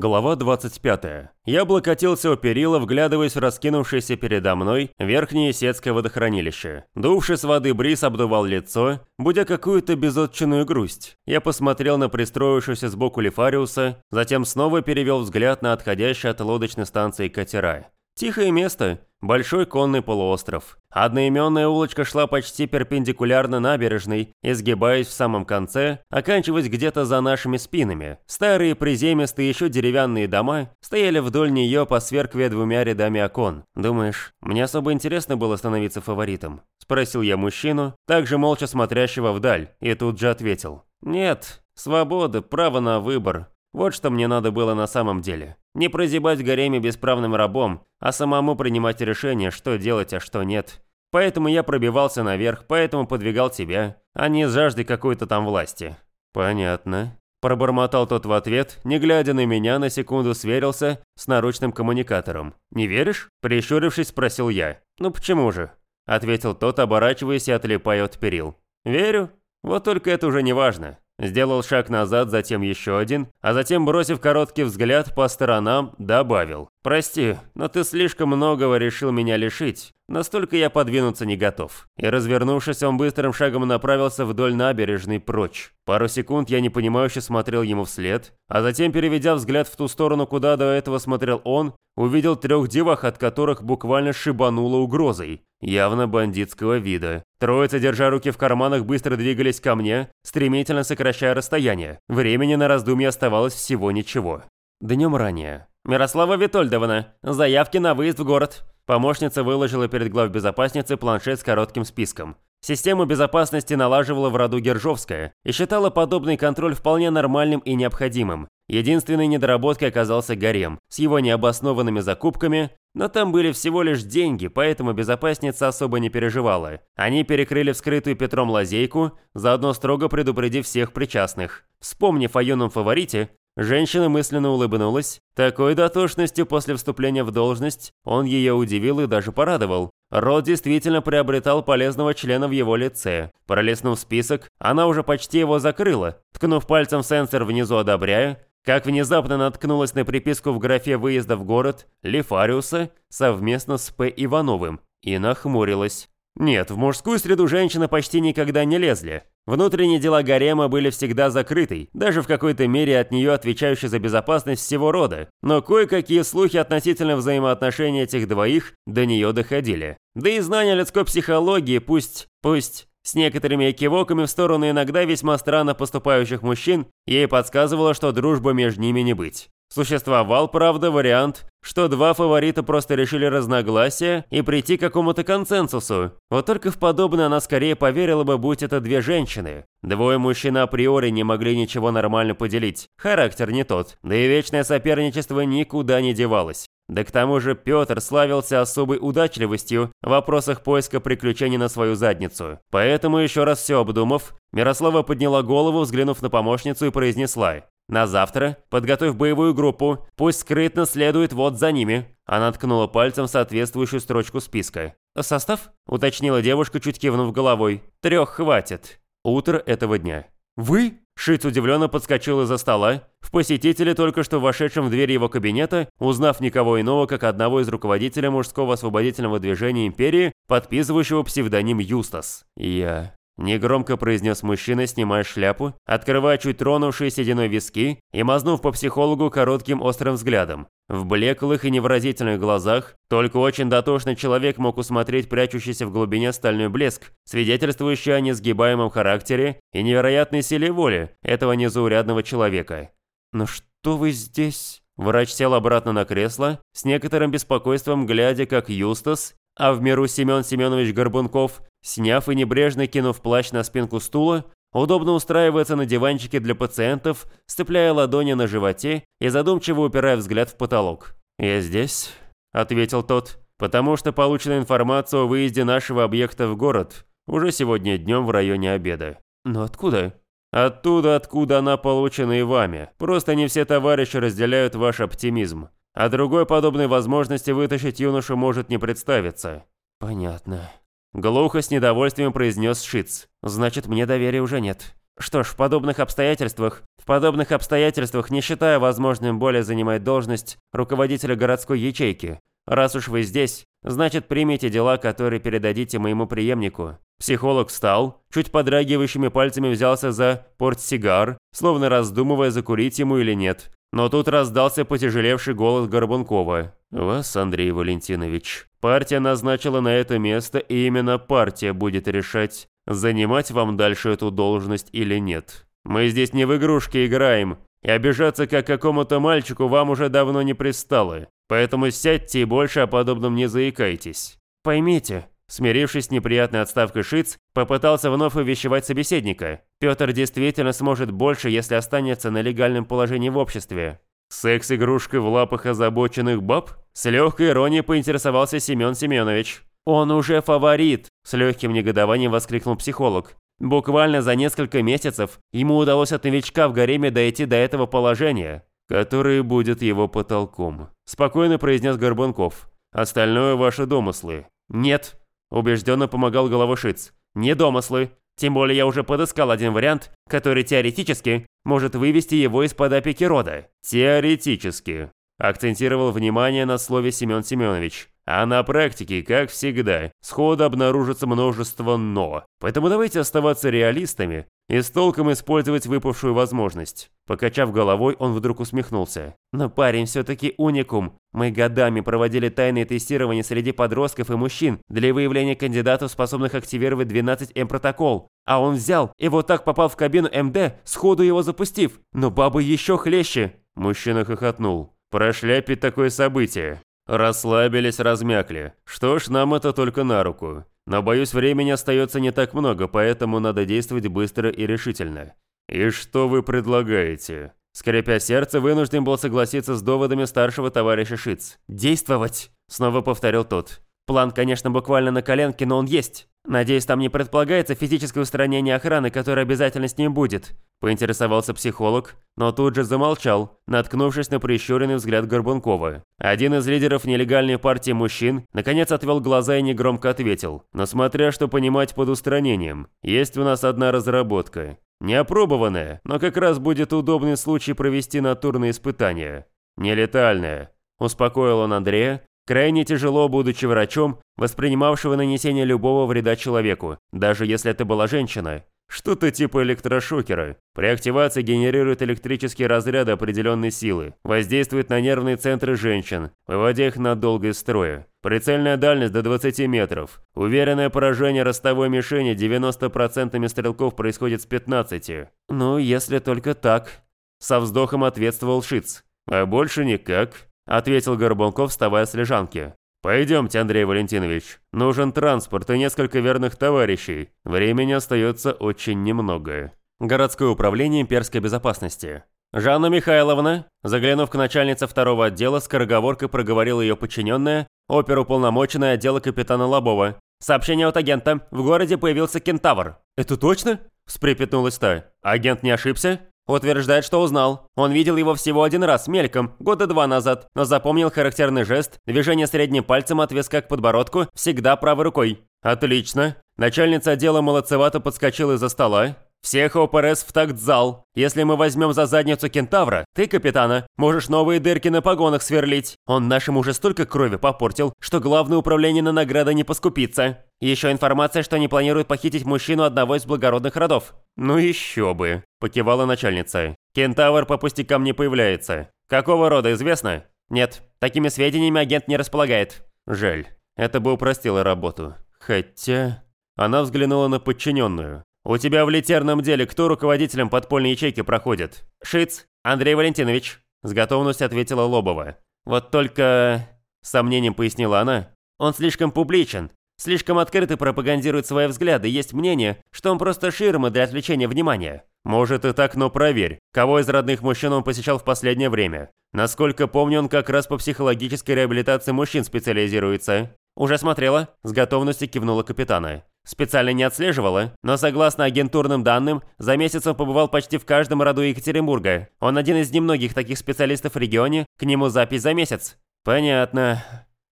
Глава 25. Я облокотился у перила, вглядываясь в раскинувшееся передо мной верхнее сетское водохранилище. Дувший с воды бриз обдувал лицо, будя какую-то безотчинную грусть. Я посмотрел на пристроившегося сбоку Лефариуса, затем снова перевел взгляд на отходящие от лодочной станции катера. Тихое место, большой конный полуостров. Одноименная улочка шла почти перпендикулярно набережной, изгибаясь в самом конце, оканчиваясь где-то за нашими спинами. Старые приземистые еще деревянные дома стояли вдоль нее, посверкивая двумя рядами окон. «Думаешь, мне особо интересно было становиться фаворитом?» – спросил я мужчину, также молча смотрящего вдаль, и тут же ответил. «Нет, свобода, право на выбор. Вот что мне надо было на самом деле. Не прозябать гареме бесправным рабом, а самому принимать решение, что делать, а что нет. Поэтому я пробивался наверх, поэтому подвигал тебя, а не жаждой какой-то там власти. Понятно. Пробормотал тот в ответ, не глядя на меня, на секунду сверился с наручным коммуникатором. «Не веришь?» – прищурившись, спросил я. «Ну почему же?» – ответил тот, оборачиваясь и отлипая от перил. «Верю. Вот только это уже не важно. Сделал шаг назад, затем еще один, а затем, бросив короткий взгляд по сторонам, добавил. «Прости, но ты слишком многого решил меня лишить. Настолько я подвинуться не готов». И развернувшись, он быстрым шагом направился вдоль набережной прочь. Пару секунд я непонимающе смотрел ему вслед, а затем, переведя взгляд в ту сторону, куда до этого смотрел он, увидел трех девах, от которых буквально шибануло угрозой явно бандитского вида. Троица, держа руки в карманах, быстро двигались ко мне, стремительно сокращая расстояние. Времени на раздумье оставалось всего ничего. Днем ранее. «Мирослава Витольдовна, заявки на выезд в город». Помощница выложила перед главбезопасницей планшет с коротким списком. Систему безопасности налаживала в роду Гержовская и считала подобный контроль вполне нормальным и необходимым. Единственной недоработкой оказался гарем с его необоснованными закупками, но там были всего лишь деньги, поэтому безопасница особо не переживала. Они перекрыли вскрытую Петром лазейку, заодно строго предупредив всех причастных. Вспомнив о юном фаворите, женщина мысленно улыбнулась. Такой дотошностью после вступления в должность он ее удивил и даже порадовал. Род действительно приобретал полезного члена в его лице. Пролистнув список, она уже почти его закрыла, ткнув пальцем в сенсор внизу одобряя, как внезапно наткнулась на приписку в графе выезда в город Лефариуса совместно с П. Ивановым и нахмурилась. Нет, в мужскую среду женщины почти никогда не лезли. Внутренние дела гарема были всегда закрыты, даже в какой-то мере от нее отвечающей за безопасность всего рода. Но кое-какие слухи относительно взаимоотношений этих двоих до нее доходили. Да и знания людской психологии, пусть, пусть с некоторыми кивоками в сторону иногда весьма странно поступающих мужчин, ей подсказывало, что дружба между ними не быть. Существовал, правда, вариант, что два фаворита просто решили разногласия и прийти к какому-то консенсусу. Вот только в подобное она скорее поверила бы, будь это две женщины. Двое мужчин априори не могли ничего нормально поделить. Характер не тот. Да и вечное соперничество никуда не девалось. Да к тому же Петр славился особой удачливостью в вопросах поиска приключений на свою задницу. Поэтому, еще раз все обдумав, Мирослава подняла голову, взглянув на помощницу и произнесла на завтра подготовь боевую группу, пусть скрытно следует вот за ними. Она ткнула пальцем соответствующую строчку списка. «Состав?» – уточнила девушка, чуть кивнув головой. «Трех хватит. Утро этого дня». «Вы?» Шиц удивленно подскочил из-за стола. В посетителе, только что вошедшем в дверь его кабинета, узнав никого иного, как одного из руководителей мужского освободительного движения империи, подписывающего псевдоним Юстас. «Я...» Негромко произнес мужчина, снимая шляпу, открывая чуть тронувшие сединой виски и мазнув по психологу коротким острым взглядом. В блеклых и невыразительных глазах только очень дотошный человек мог усмотреть прячущийся в глубине стальной блеск, свидетельствующий о несгибаемом характере и невероятной силе воли этого незаурядного человека. «Ну что вы здесь?» Врач сел обратно на кресло, с некоторым беспокойством глядя, как Юстас, а в миру Семен Семенович Горбунков, сняв и небрежно кинув плащ на спинку стула, удобно устраивается на диванчике для пациентов, сцепляя ладони на животе и задумчиво упирая взгляд в потолок. «Я здесь», — ответил тот, — «потому что получена информация о выезде нашего объекта в город уже сегодня днем в районе обеда». «Но откуда?» «Оттуда, откуда она получена и вами. Просто не все товарищи разделяют ваш оптимизм а другой подобной возможности вытащить юношу может не представиться. Понятно. Глухо с недовольствием произнес Шиц. Значит, мне доверия уже нет. Что ж, в подобных обстоятельствах, в подобных обстоятельствах не считаю возможным более занимать должность руководителя городской ячейки. Раз уж вы здесь, значит примите дела, которые передадите моему преемнику. Психолог встал, чуть подрагивающими пальцами взялся за портсигар, словно раздумывая, закурить ему или нет. Но тут раздался потяжелевший голос Горбункова. «Вас, Андрей Валентинович, партия назначила на это место, и именно партия будет решать, занимать вам дальше эту должность или нет. Мы здесь не в игрушки играем, и обижаться как какому-то мальчику вам уже давно не пристало. Поэтому сядьте и больше о подобном не заикайтесь. Поймите, Смирившись с неприятной отставкой Шиц, попытался вновь увещевать собеседника. Петр действительно сможет больше, если останется на легальном положении в обществе. Секс-игрушкой в лапах озабоченных баб? С легкой иронией поинтересовался Семен Семенович. «Он уже фаворит!» – с легким негодованием воскликнул психолог. Буквально за несколько месяцев ему удалось от новичка в гареме дойти до этого положения, которое будет его потолком. Спокойно произнес Горбунков. «Остальное ваши домыслы». «Нет», Убежденно помогал головошиц. Не домыслы. Тем более я уже подыскал один вариант, который теоретически может вывести его из-под опеки рода. Теоретически. Акцентировал внимание на слове Семен Семенович. А на практике, как всегда, сходу обнаружится множество «но». Поэтому давайте оставаться реалистами и с толком использовать выпавшую возможность. Покачав головой, он вдруг усмехнулся. Но парень все-таки уникум. Мы годами проводили тайные тестирования среди подростков и мужчин для выявления кандидатов, способных активировать 12М протокол. А он взял и вот так попал в кабину МД, сходу его запустив. Но бабы еще хлеще. Мужчина хохотнул. Прошляпить такое событие. Расслабились, размякли. Что ж, нам это только на руку. Но, боюсь, времени остается не так много, поэтому надо действовать быстро и решительно. И что вы предлагаете? Скрипя сердце, вынужден был согласиться с доводами старшего товарища Шиц. «Действовать!» – снова повторил тот. «План, конечно, буквально на коленке, но он есть. Надеюсь, там не предполагается физическое устранение охраны, которое обязательно с ним будет. Поинтересовался психолог, но тут же замолчал, наткнувшись на прищуренный взгляд Горбункова. Один из лидеров нелегальной партии мужчин наконец отвел глаза и негромко ответил. Но смотря что понимать под устранением, есть у нас одна разработка. Неопробованная, но как раз будет удобный случай провести натурные испытания. Нелетальная. Успокоил он Андрея, Крайне тяжело, будучи врачом, воспринимавшего нанесение любого вреда человеку, даже если это была женщина. Что-то типа электрошокера. При активации генерирует электрические разряды определенной силы, воздействует на нервные центры женщин, выводя их на долгое строя. Прицельная дальность до 20 метров. Уверенное поражение ростовой мишени 90% стрелков происходит с 15. Ну, если только так. Со вздохом ответствовал Шиц. А больше никак ответил Горбунков, вставая с лежанки. «Пойдемте, Андрей Валентинович. Нужен транспорт и несколько верных товарищей. Времени остается очень немного». Городское управление имперской безопасности. «Жанна Михайловна», заглянув к начальнице второго отдела, скороговоркой проговорила ее подчиненная, оперуполномоченная отдела капитана Лобова. «Сообщение от агента. В городе появился кентавр». «Это точно?» – встрепетнулась та. «Агент не ошибся?» Утверждает, что узнал. Он видел его всего один раз, мельком, года два назад, но запомнил характерный жест, движение средним пальцем от виска к подбородку, всегда правой рукой. Отлично. Начальница отдела молодцевато подскочила из-за стола, всех ОПРС в такт зал. Если мы возьмем за задницу кентавра, ты, капитана, можешь новые дырки на погонах сверлить. Он нашим уже столько крови попортил, что главное управление на награды не поскупится. Еще информация, что они планируют похитить мужчину одного из благородных родов. Ну еще бы, покивала начальница. Кентавр по пустякам не появляется. Какого рода, известно? Нет, такими сведениями агент не располагает. Жаль, это бы упростило работу. Хотя... Она взглянула на подчиненную. «У тебя в литерном деле кто руководителем подпольной ячейки проходит?» «Шиц, Андрей Валентинович», – с готовностью ответила Лобова. «Вот только...» – с сомнением пояснила она. «Он слишком публичен, слишком открыто пропагандирует свои взгляды, есть мнение, что он просто ширма для отвлечения внимания». «Может и так, но проверь, кого из родных мужчин он посещал в последнее время. Насколько помню, он как раз по психологической реабилитации мужчин специализируется». «Уже смотрела?» – с готовностью кивнула капитана. Специально не отслеживала, но согласно агентурным данным, за месяц он побывал почти в каждом роду Екатеринбурга. Он один из немногих таких специалистов в регионе, к нему запись за месяц. Понятно.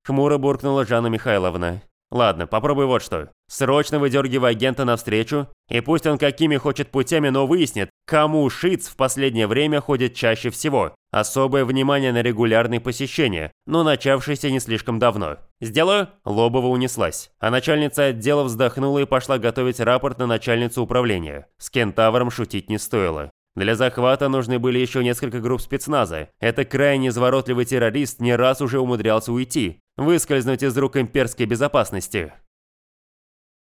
Хмуро буркнула Жанна Михайловна. Ладно, попробуй вот что. Срочно выдергивай агента навстречу, и пусть он какими хочет путями, но выяснит, кому Шиц в последнее время ходит чаще всего. Особое внимание на регулярные посещения, но начавшиеся не слишком давно. «Сделаю?» Лобова унеслась. А начальница отдела вздохнула и пошла готовить рапорт на начальницу управления. С кентавром шутить не стоило. Для захвата нужны были еще несколько групп спецназа. Это крайне изворотливый террорист не раз уже умудрялся уйти, выскользнуть из рук имперской безопасности.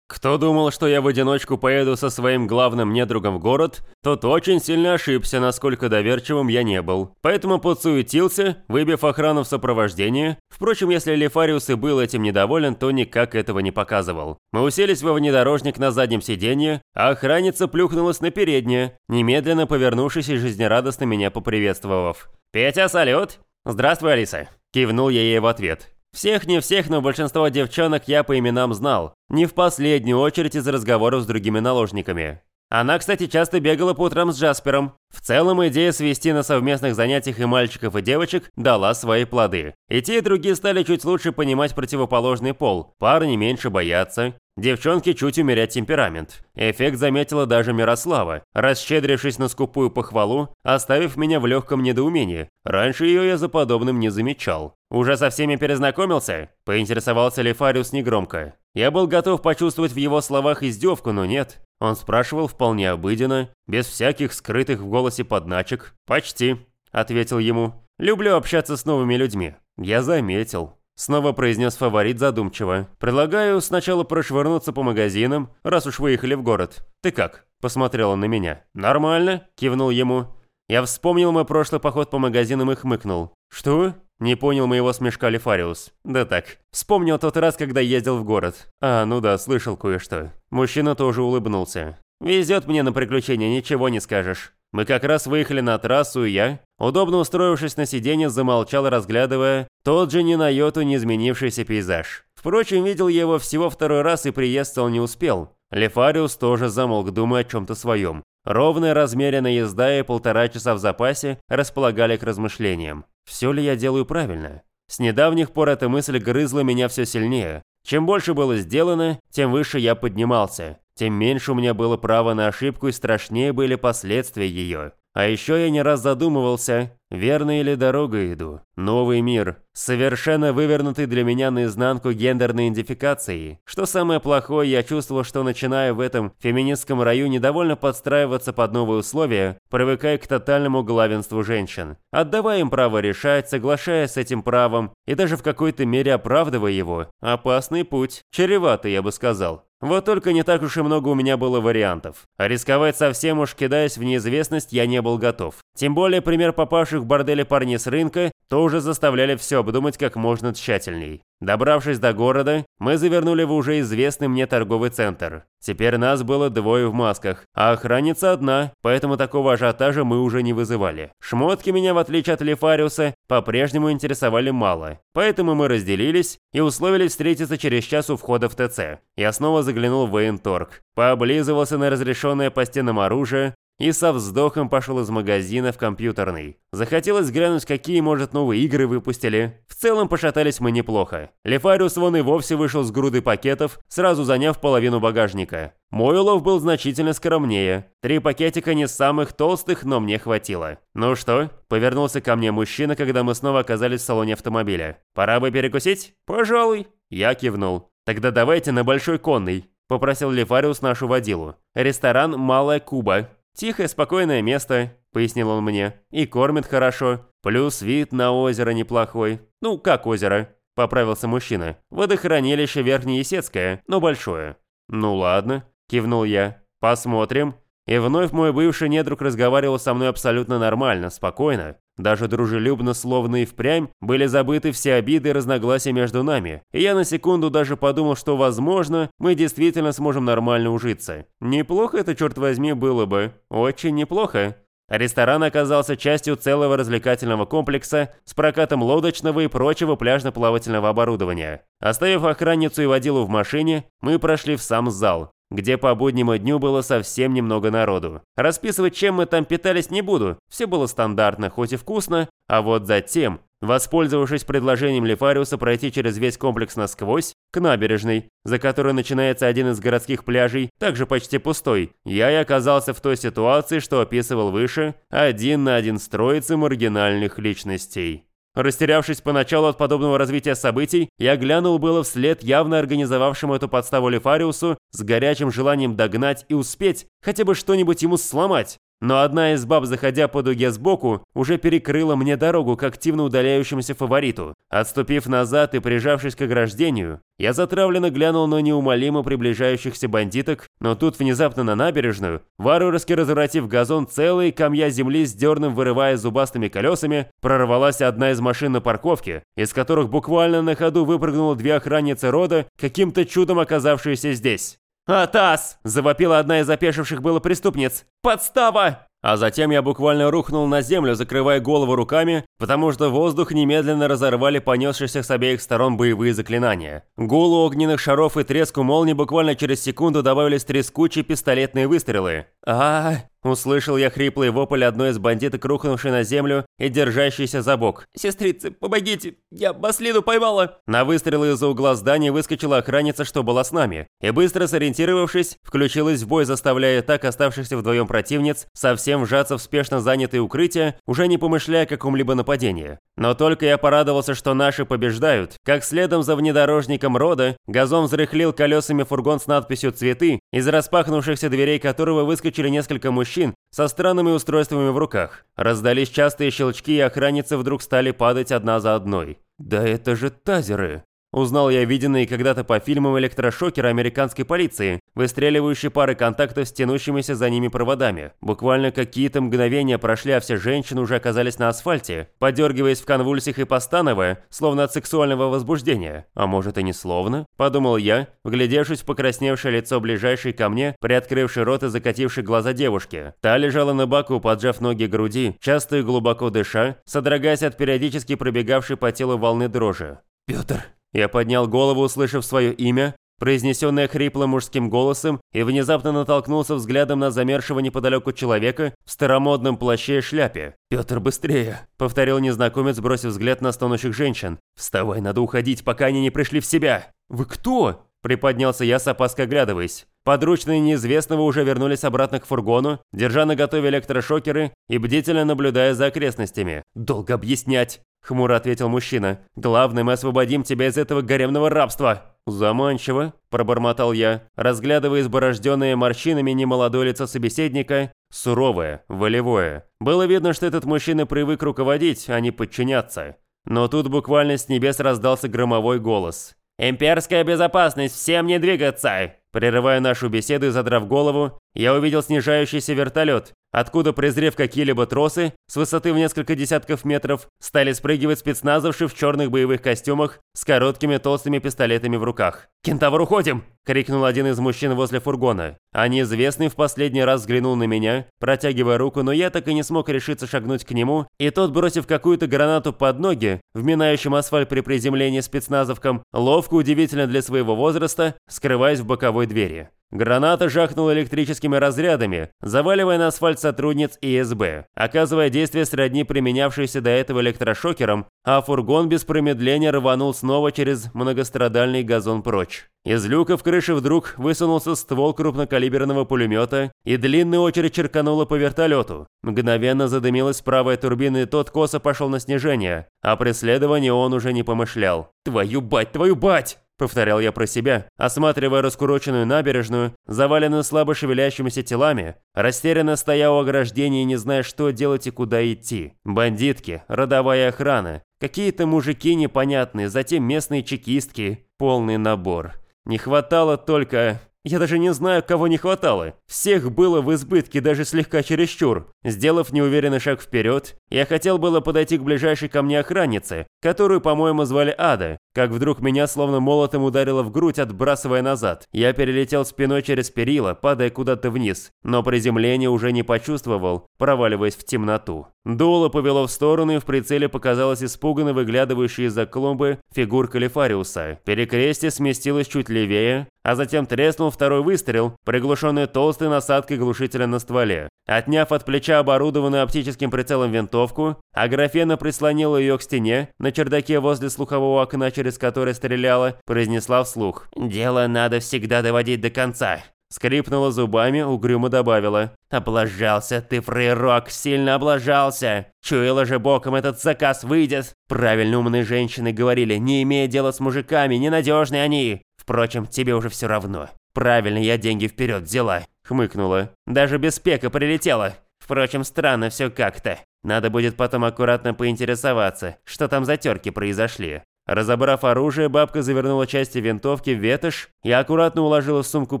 Кто думал, что я в одиночку поеду со своим главным недругом в город, тот очень сильно ошибся, насколько доверчивым я не был. Поэтому подсуетился, выбив охрану в сопровождение. Впрочем, если Лефариус и был этим недоволен, то никак этого не показывал. Мы уселись во внедорожник на заднем сиденье, а охранница плюхнулась на переднее, немедленно повернувшись и жизнерадостно меня поприветствовав. «Петя, салют!» «Здравствуй, Алиса!» Кивнул я ей в ответ. Всех не всех, но большинство девчонок я по именам знал. Не в последнюю очередь из разговоров с другими наложниками. Она, кстати, часто бегала по утрам с Джаспером. В целом, идея свести на совместных занятиях и мальчиков, и девочек дала свои плоды. И те, и другие стали чуть лучше понимать противоположный пол. Парни меньше боятся, Девчонки чуть умерять темперамент. Эффект заметила даже Мирослава, расщедрившись на скупую похвалу, оставив меня в легком недоумении. Раньше ее я за подобным не замечал. «Уже со всеми перезнакомился?» – поинтересовался Лефариус негромко. Я был готов почувствовать в его словах издевку, но нет. Он спрашивал вполне обыденно, без всяких скрытых в голосе подначек. «Почти», – ответил ему. «Люблю общаться с новыми людьми». Я заметил. Снова произнес фаворит задумчиво. «Предлагаю сначала прошвырнуться по магазинам, раз уж выехали в город. Ты как?» Посмотрел он на меня. «Нормально», кивнул ему. Я вспомнил мой прошлый поход по магазинам и хмыкнул. «Что?» Не понял моего смешка Лефариус. Да так. Вспомнил тот раз, когда ездил в город. А, ну да, слышал кое-что. Мужчина тоже улыбнулся. Везет мне на приключения, ничего не скажешь. Мы как раз выехали на трассу, и я, удобно устроившись на сиденье, замолчал, разглядывая тот же ни на йоту не изменившийся пейзаж. Впрочем, видел я его всего второй раз и приветствовал не успел. Лефариус тоже замолк, думая о чем-то своем. Ровная размеренная езда и полтора часа в запасе располагали к размышлениям. Все ли я делаю правильно? С недавних пор эта мысль грызла меня все сильнее. Чем больше было сделано, тем выше я поднимался тем меньше у меня было права на ошибку и страшнее были последствия ее. А еще я не раз задумывался, верно ли дорога иду. Новый мир, совершенно вывернутый для меня наизнанку гендерной идентификации. Что самое плохое, я чувствовал, что начиная в этом феминистском раю недовольно подстраиваться под новые условия, привыкая к тотальному главенству женщин. Отдавая им право решать, соглашаясь с этим правом и даже в какой-то мере оправдывая его. Опасный путь. Чреватый, я бы сказал. Вот только не так уж и много у меня было вариантов. А рисковать совсем уж кидаясь в неизвестность я не был готов. Тем более пример попавших в борделе парней с рынка тоже заставляли все обдумать как можно тщательней. Добравшись до города, мы завернули в уже известный мне торговый центр. Теперь нас было двое в масках, а охранница одна, поэтому такого ажиотажа мы уже не вызывали. Шмотки меня, в отличие от Лефариуса, по-прежнему интересовали мало. Поэтому мы разделились и условились встретиться через час у входа в ТЦ. Я снова заглянул в военторг, пооблизывался на разрешенное по стенам оружие, и со вздохом пошел из магазина в компьютерный. Захотелось глянуть, какие, может, новые игры выпустили. В целом пошатались мы неплохо. Лефариус вон и вовсе вышел с груды пакетов, сразу заняв половину багажника. Мой улов был значительно скромнее. Три пакетика не самых толстых, но мне хватило. «Ну что?» – повернулся ко мне мужчина, когда мы снова оказались в салоне автомобиля. «Пора бы перекусить?» «Пожалуй». Я кивнул. «Тогда давайте на Большой Конный», – попросил Лефариус нашу водилу. «Ресторан «Малая Куба». «Тихое, спокойное место», — пояснил он мне. «И кормит хорошо. Плюс вид на озеро неплохой. Ну, как озеро?» — поправился мужчина. «Водохранилище Верхнеесецкое, но большое». «Ну ладно», — кивнул я. «Посмотрим». И вновь мой бывший недруг разговаривал со мной абсолютно нормально, спокойно. Даже дружелюбно, словно и впрямь, были забыты все обиды и разногласия между нами. И я на секунду даже подумал, что, возможно, мы действительно сможем нормально ужиться. Неплохо это, черт возьми, было бы. Очень неплохо. Ресторан оказался частью целого развлекательного комплекса с прокатом лодочного и прочего пляжно-плавательного оборудования. Оставив охранницу и водилу в машине, мы прошли в сам зал, где по буднему дню было совсем немного народу. Расписывать, чем мы там питались, не буду. Все было стандартно, хоть и вкусно, а вот затем Воспользовавшись предложением Лефариуса пройти через весь комплекс насквозь, к набережной, за которой начинается один из городских пляжей, также почти пустой, я и оказался в той ситуации, что описывал выше, один на один с троицей маргинальных личностей. Растерявшись поначалу от подобного развития событий, я глянул было вслед явно организовавшему эту подставу Лефариусу с горячим желанием догнать и успеть хотя бы что-нибудь ему сломать. Но одна из баб, заходя по дуге сбоку, уже перекрыла мне дорогу к активно удаляющемуся фавориту. Отступив назад и прижавшись к ограждению, я затравленно глянул на неумолимо приближающихся бандиток, но тут внезапно на набережную, варварски разворотив газон целый камья земли с дерном вырывая зубастыми колесами, прорвалась одна из машин на парковке, из которых буквально на ходу выпрыгнуло две охранницы рода, каким-то чудом оказавшиеся здесь. «Атас!» – завопила одна из опешивших было преступниц. «Подстава!» А затем я буквально рухнул на землю, закрывая голову руками, потому что воздух немедленно разорвали понесшиеся с обеих сторон боевые заклинания. Гулу огненных шаров и треску молний буквально через секунду добавились трескучие пистолетные выстрелы. а, -а, -а Услышал я хриплый вопль одной из бандиток, рухнувшей на землю и держащейся за бок. «Сестрицы, помогите! Я Баслину поймала!» На выстрелы из-за угла здания выскочила охранница, что была с нами, и быстро сориентировавшись, включилась в бой, заставляя так оставшихся вдвоем противниц совсем вжаться в спешно занятые укрытия, уже не помышляя о каком-либо нападении. Но только я порадовался, что наши побеждают, как следом за внедорожником рода газон взрыхлил колесами фургон с надписью «Цветы», из распахнувшихся дверей которого выскочили несколько мужчин со странными устройствами в руках. Раздались частые щелчки, и охранницы вдруг стали падать одна за одной. «Да это же тазеры!» Узнал я виденные когда-то по фильмам электрошокеры американской полиции, выстреливающие пары контактов с тянущимися за ними проводами. Буквально какие-то мгновения прошли, а все женщины уже оказались на асфальте, подергиваясь в конвульсиях и постановая, словно от сексуального возбуждения. А может и не словно? Подумал я, вглядевшись в покрасневшее лицо ближайшей ко мне, приоткрывший рот и закативший глаза девушки. Та лежала на боку, поджав ноги к груди, часто и глубоко дыша, содрогаясь от периодически пробегавшей по телу волны дрожи. «Пётр!» Я поднял голову, услышав свое имя, произнесенное хриплым мужским голосом, и внезапно натолкнулся взглядом на замершего неподалеку человека в старомодном плаще и шляпе. «Петр, быстрее!» – повторил незнакомец, бросив взгляд на стонущих женщин. «Вставай, надо уходить, пока они не пришли в себя!» «Вы кто?» – приподнялся я с опаской оглядываясь. Подручные неизвестного уже вернулись обратно к фургону, держа на готове электрошокеры и бдительно наблюдая за окрестностями. «Долго объяснять!» Хмуро ответил мужчина. «Главное, мы освободим тебя из этого гаремного рабства!» «Заманчиво», – пробормотал я, разглядывая изборожденное морщинами немолодое лицо собеседника, суровое, волевое. Было видно, что этот мужчина привык руководить, а не подчиняться. Но тут буквально с небес раздался громовой голос. «Имперская безопасность, всем не двигаться!» Прерывая нашу беседу и задрав голову, я увидел снижающийся вертолет, откуда, презрев какие-либо тросы, с высоты в несколько десятков метров, стали спрыгивать спецназовши в черных боевых костюмах с короткими толстыми пистолетами в руках. «Кентавр, уходим!» – крикнул один из мужчин возле фургона. А неизвестный в последний раз взглянул на меня, протягивая руку, но я так и не смог решиться шагнуть к нему, и тот, бросив какую-то гранату под ноги, вминающим асфальт при приземлении спецназовкам, ловко, удивительно для своего возраста, скрываясь в боковой двери. Граната жахнула электрическими разрядами, заваливая на асфальт сотрудниц ИСБ, оказывая действие сродни применявшейся до этого электрошокером, а фургон без промедления рванул снова через многострадальный газон прочь. Из люка в крыше вдруг высунулся ствол крупнокалиберного пулемета, и длинная очередь черканула по вертолету. Мгновенно задымилась правая турбина, и тот косо пошел на снижение, а преследование он уже не помышлял. «Твою бать, твою бать!» Повторял я про себя, осматривая раскуроченную набережную, заваленную слабо шевелящимися телами, растерянно стоя у ограждения, не зная, что делать и куда идти. Бандитки, родовая охрана, какие-то мужики непонятные, затем местные чекистки, полный набор. Не хватало только... Я даже не знаю, кого не хватало. Всех было в избытке, даже слегка чересчур. Сделав неуверенный шаг вперед, я хотел было подойти к ближайшей ко мне охраннице, которую, по-моему, звали Ада, как вдруг меня словно молотом ударило в грудь, отбрасывая назад. Я перелетел спиной через перила, падая куда-то вниз, но приземление уже не почувствовал, проваливаясь в темноту. Дуло повело в сторону, и в прицеле показалась испуганно выглядывающая из-за клумбы фигурка Лефариуса. Перекрестие сместилось чуть левее, а затем треснул второй выстрел, приглушенный толстой насадкой глушителя на стволе. Отняв от плеча оборудованную оптическим прицелом винтовку, винтовку, а графена прислонила ее к стене на чердаке возле слухового окна, через которое стреляла, произнесла вслух. «Дело надо всегда доводить до конца». Скрипнула зубами, угрюмо добавила. «Облажался ты, фрейрок, сильно облажался! Чуяла же боком этот заказ выйдет!» Правильно умные женщины говорили, не имея дела с мужиками, ненадежны они! Впрочем, тебе уже все равно. Правильно я деньги вперед взяла, хмыкнула. Даже без пека прилетела. Впрочем, странно все как-то. Надо будет потом аккуратно поинтересоваться, что там за терки произошли. Разобрав оружие, бабка завернула части винтовки в ветошь и аккуратно уложила в сумку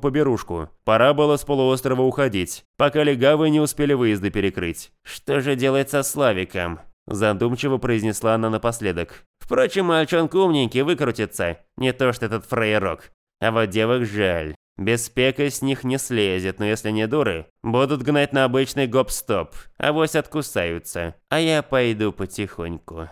поберушку. Пора было с полуострова уходить, пока легавые не успели выезды перекрыть. «Что же делать со Славиком?» Задумчиво произнесла она напоследок. «Впрочем, мальчонка умненький выкрутится, не то что этот фрейрок. А вот девок жаль. Без пека с них не слезет, но если не дуры, будут гнать на обычный гоп-стоп, авось откусаются. А я пойду потихоньку».